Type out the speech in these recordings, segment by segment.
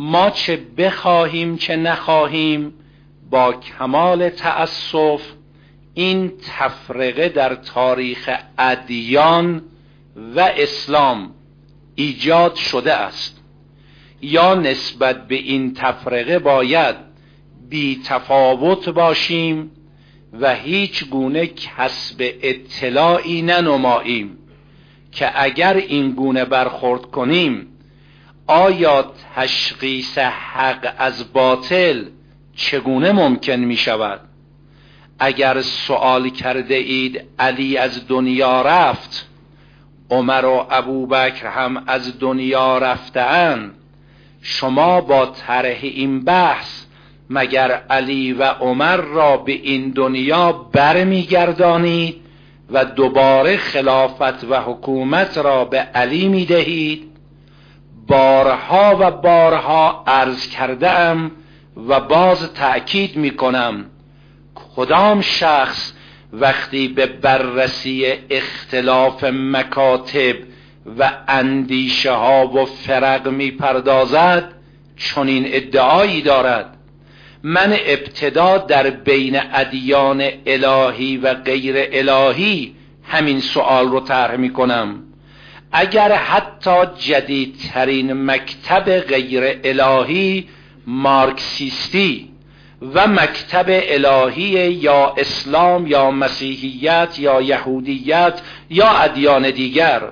ما چه بخواهیم چه نخواهیم با کمال تأسف این تفرقه در تاریخ ادیان و اسلام ایجاد شده است. یا نسبت به این تفرقه باید بی تفاوت باشیم و هیچ گونه کسب اطلاعی ننماییم که اگر این گونه برخورد کنیم آیا تشخیص حق از باطل چگونه ممکن می شود؟ اگر سوال کرده اید علی از دنیا رفت عمر و ابوبکر هم از دنیا رفتن شما با طرح این بحث مگر علی و عمر را به این دنیا برمیگردانید و دوباره خلافت و حکومت را به علی می‌دهید؟ بارها و بارها عرض کرده ام و باز تأکید می کنم کدام شخص وقتی به بررسی اختلاف مکاتب و اندیشه ها و فرق می پردازد چنین ادعایی دارد. من ابتدا در مبین ادیان الهی و غیر الهی همین سوال رو طرح می کنم اگر حتی جدیدترین مکتب غیر الهی مارکسیستی و مکتب الهی یا اسلام یا مسیحیت یا یهودیت یا ادیان دیگر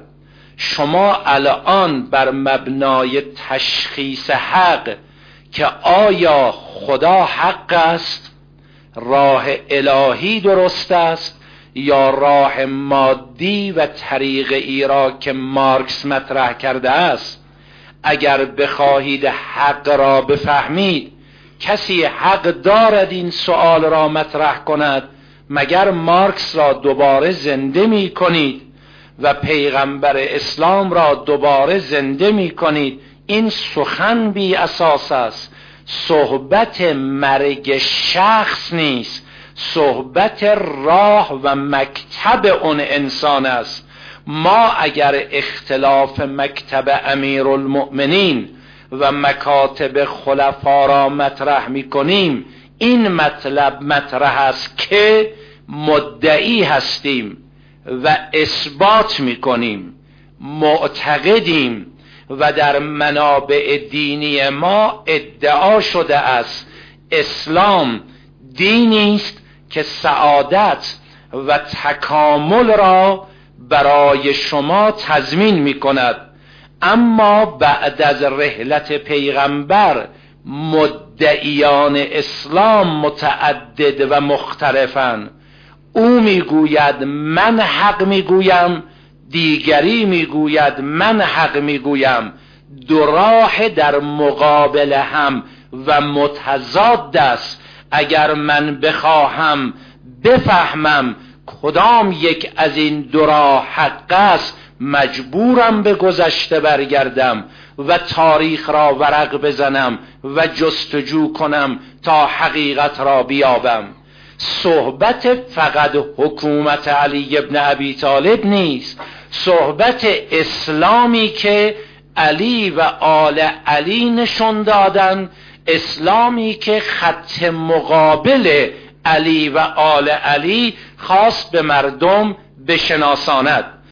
شما الان بر مبنای تشخیص حق که آیا خدا حق است راه الهی درست است یا راه مادی و طریق ای را که مارکس مطرح کرده است اگر بخواهید حق را بفهمید کسی حق دارد این سؤال را مطرح کند مگر مارکس را دوباره زنده می کنید و پیغمبر اسلام را دوباره زنده می کنید؟ این سخن بی اساس است. صحبت مرگ شخص نیست. صحبت راه و مکتب اون انسان است. ما اگر اختلاف مکتب امیر المؤمنین و مکاتب خلفا را مطرح می کنیم این مطلب مطرح است که مدعی هستیم و اثبات می کنیم معتقدیم و در منابع دینی ما ادعا شده است. اسلام دینی است که سعادت و تکامل را برای شما تضمین می کند اما بعد از رحلت پیغمبر مدعیان اسلام متعدد و مختلفن. او می‌گوید من حق می‌گویم دیگری می‌گوید من حق می‌گویم. دو راه در مقابل هم و متضاد است. اگر من بخواهم بفهمم کدام یک از این دو راه حق است مجبورم به گذشته برگردم و تاریخ را ورق بزنم و جستجو کنم تا حقیقت را بیابم. صحبت فقط حکومت علی ابن ابی طالب نیست. صحبت اسلامی که علی و آل علی نشون دادن اسلامی که خط مقابل علی و آل علی خواست به مردم بشناساند.